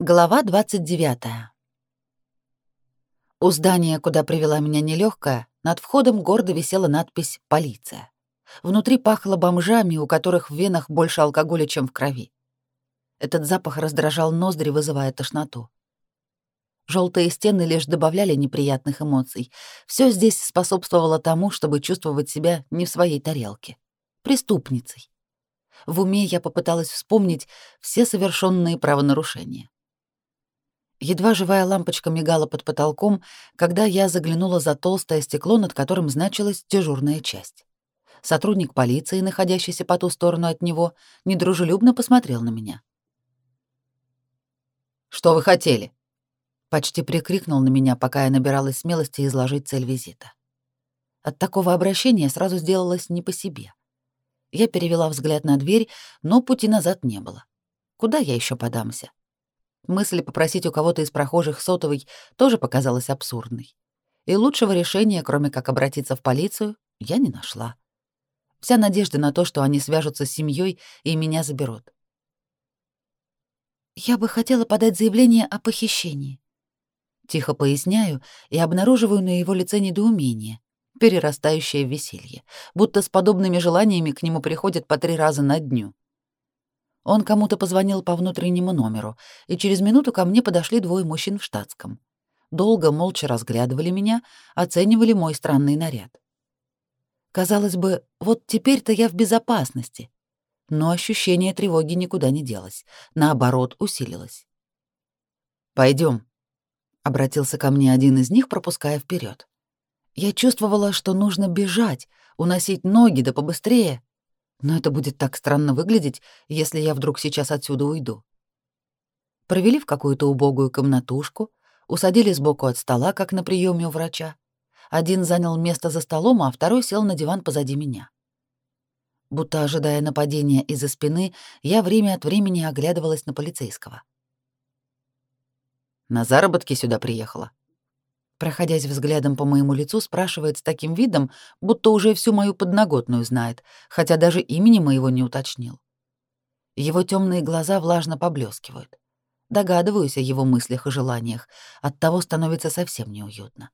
Глава 29. У здания, куда привела меня нелегкая, над входом гордо висела надпись «Полиция». Внутри пахло бомжами, у которых в венах больше алкоголя, чем в крови. Этот запах раздражал ноздри, вызывая тошноту. Желтые стены лишь добавляли неприятных эмоций. Все здесь способствовало тому, чтобы чувствовать себя не в своей тарелке. Преступницей. В уме я попыталась вспомнить все совершенные правонарушения. Едва живая лампочка мигала под потолком, когда я заглянула за толстое стекло, над которым значилась дежурная часть. Сотрудник полиции, находящийся по ту сторону от него, недружелюбно посмотрел на меня. «Что вы хотели?» Почти прикрикнул на меня, пока я набиралась смелости изложить цель визита. От такого обращения сразу сделалось не по себе. Я перевела взгляд на дверь, но пути назад не было. Куда я еще подамся? Мысль попросить у кого-то из прохожих сотовый тоже показалась абсурдной. И лучшего решения, кроме как обратиться в полицию, я не нашла. Вся надежда на то, что они свяжутся с семьей и меня заберут. «Я бы хотела подать заявление о похищении». Тихо поясняю и обнаруживаю на его лице недоумение, перерастающее в веселье, будто с подобными желаниями к нему приходят по три раза на дню — он кому-то позвонил по внутреннему номеру, и через минуту ко мне подошли двое мужчин в штатском. Долго молча разглядывали меня, оценивали мой странный наряд. Казалось бы, вот теперь-то я в безопасности. Но ощущение тревоги никуда не делось, наоборот, усилилось. Пойдем, обратился ко мне один из них, пропуская вперед. Я чувствовала, что нужно бежать, уносить ноги да побыстрее, но это будет так странно выглядеть, если я вдруг сейчас отсюда уйду. Провели в какую-то убогую комнатушку, усадили сбоку от стола, как на приеме у врача. Один занял место за столом, а второй сел на диван позади меня. Будто ожидая нападения из-за спины, я время от времени оглядывалась на полицейского. «На заработки сюда приехала?» Проходясь взглядом по моему лицу, спрашивает с таким видом, будто уже всю мою подноготную знает, хотя даже имени моего не уточнил. Его темные глаза влажно поблескивают. Догадываюсь о его мыслях и желаниях, от того становится совсем неуютно.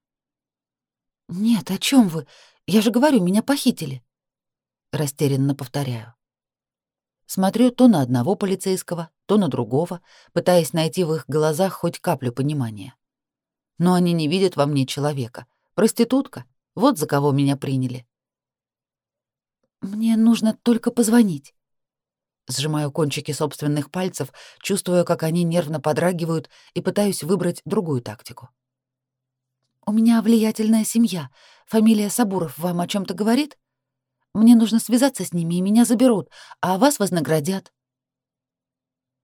«Нет, о чем вы? Я же говорю, меня похитили!» Растерянно повторяю. Смотрю то на одного полицейского, то на другого, пытаясь найти в их глазах хоть каплю понимания но они не видят во мне человека. Проститутка. Вот за кого меня приняли. Мне нужно только позвонить. Сжимаю кончики собственных пальцев, чувствую, как они нервно подрагивают, и пытаюсь выбрать другую тактику. У меня влиятельная семья. Фамилия Сабуров вам о чем то говорит? Мне нужно связаться с ними, и меня заберут, а вас вознаградят.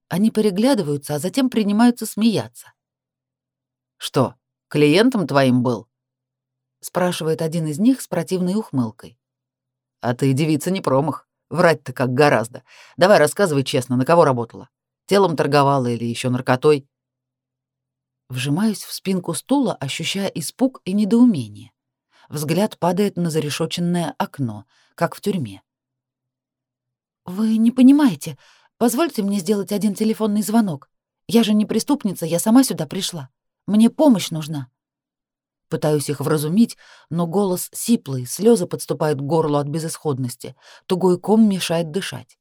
Они переглядываются, а затем принимаются смеяться. «Что, клиентом твоим был?» — спрашивает один из них с противной ухмылкой. «А ты, девица, не промах. Врать-то как гораздо. Давай рассказывай честно, на кого работала? Телом торговала или еще наркотой?» Вжимаюсь в спинку стула, ощущая испуг и недоумение. Взгляд падает на зарешоченное окно, как в тюрьме. «Вы не понимаете. Позвольте мне сделать один телефонный звонок. Я же не преступница, я сама сюда пришла». Мне помощь нужна». Пытаюсь их вразумить, но голос сиплый, слезы подступают к горлу от безысходности, тугой ком мешает дышать.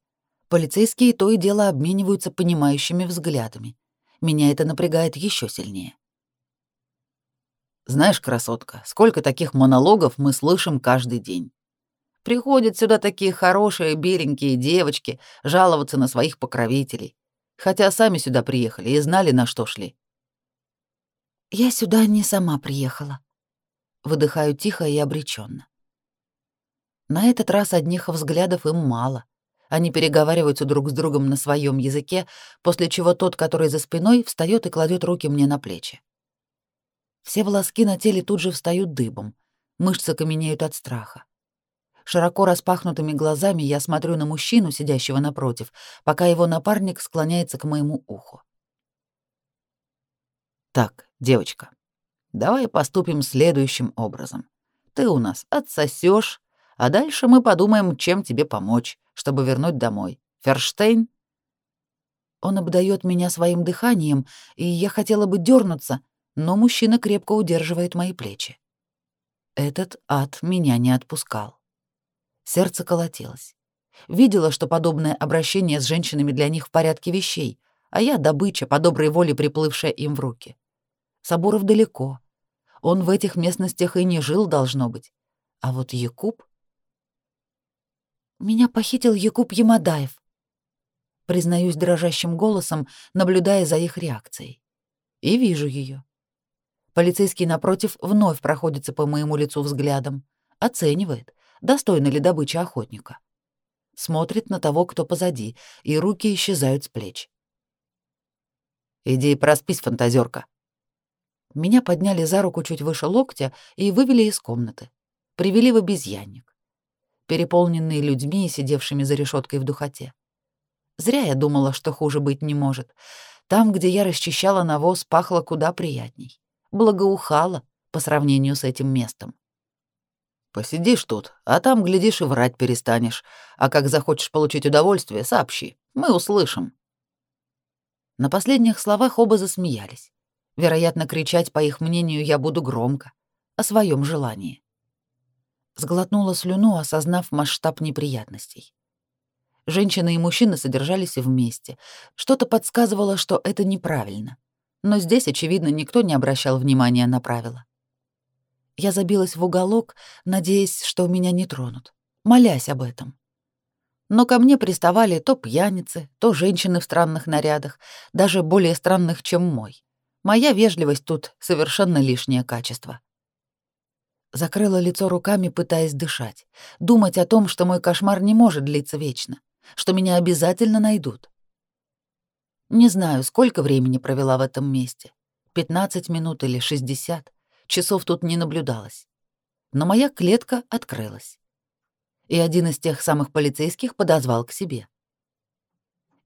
Полицейские то и дело обмениваются понимающими взглядами. Меня это напрягает еще сильнее. Знаешь, красотка, сколько таких монологов мы слышим каждый день. Приходят сюда такие хорошие, беленькие девочки жаловаться на своих покровителей, хотя сами сюда приехали и знали, на что шли. «Я сюда не сама приехала». Выдыхаю тихо и обреченно. На этот раз одних взглядов им мало. Они переговариваются друг с другом на своем языке, после чего тот, который за спиной, встает и кладет руки мне на плечи. Все волоски на теле тут же встают дыбом, мышцы каменеют от страха. Широко распахнутыми глазами я смотрю на мужчину, сидящего напротив, пока его напарник склоняется к моему уху. «Так, «Девочка, давай поступим следующим образом. Ты у нас отсосешь, а дальше мы подумаем, чем тебе помочь, чтобы вернуть домой. Ферштейн?» Он обдает меня своим дыханием, и я хотела бы дернуться, но мужчина крепко удерживает мои плечи. Этот ад меня не отпускал. Сердце колотилось. Видела, что подобное обращение с женщинами для них в порядке вещей, а я добыча, по доброй воле приплывшая им в руки. Соборов далеко. Он в этих местностях и не жил, должно быть. А вот Якуб... «Меня похитил Якуб Ямадаев», — признаюсь дрожащим голосом, наблюдая за их реакцией. И вижу ее. Полицейский напротив вновь проходится по моему лицу взглядом, оценивает, достойна ли добыча охотника. Смотрит на того, кто позади, и руки исчезают с плеч. «Иди проспись, фантазерка», меня подняли за руку чуть выше локтя и вывели из комнаты. Привели в обезьянник, переполненный людьми, сидевшими за решеткой в духоте. Зря я думала, что хуже быть не может. Там, где я расчищала навоз, пахло куда приятней. Благоухало по сравнению с этим местом. «Посидишь тут, а там, глядишь, и врать перестанешь. А как захочешь получить удовольствие, сообщи. Мы услышим». На последних словах оба засмеялись. Вероятно, кричать, по их мнению, я буду громко, о своем желании. Сглотнула слюну, осознав масштаб неприятностей. Женщины и мужчины содержались вместе. Что-то подсказывало, что это неправильно. Но здесь, очевидно, никто не обращал внимания на правила. Я забилась в уголок, надеясь, что меня не тронут, молясь об этом. Но ко мне приставали то пьяницы, то женщины в странных нарядах, даже более странных, чем мой. Моя вежливость тут совершенно лишнее качество. Закрыла лицо руками, пытаясь дышать, думать о том, что мой кошмар не может длиться вечно, что меня обязательно найдут. Не знаю, сколько времени провела в этом месте. 15 минут или 60. Часов тут не наблюдалось. Но моя клетка открылась. И один из тех самых полицейских подозвал к себе.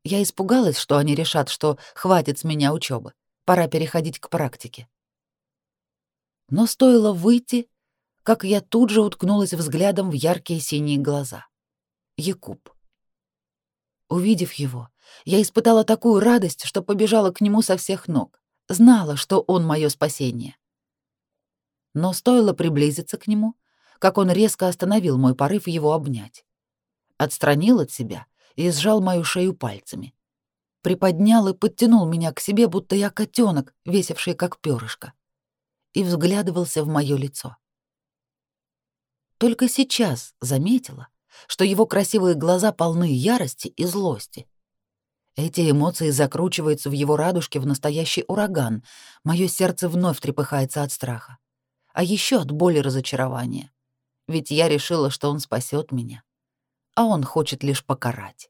Я испугалась, что они решат, что хватит с меня учебы Пора переходить к практике. Но стоило выйти, как я тут же уткнулась взглядом в яркие синие глаза. Якуб. Увидев его, я испытала такую радость, что побежала к нему со всех ног, знала, что он мое спасение. Но стоило приблизиться к нему, как он резко остановил мой порыв его обнять. Отстранил от себя и сжал мою шею пальцами приподнял и подтянул меня к себе, будто я котенок, весивший как перышко, и взглядывался в мое лицо. Только сейчас заметила, что его красивые глаза полны ярости и злости. Эти эмоции закручиваются в его радужке в настоящий ураган. Мое сердце вновь трепыхается от страха. А еще от боли разочарования. Ведь я решила, что он спасет меня. А он хочет лишь покарать.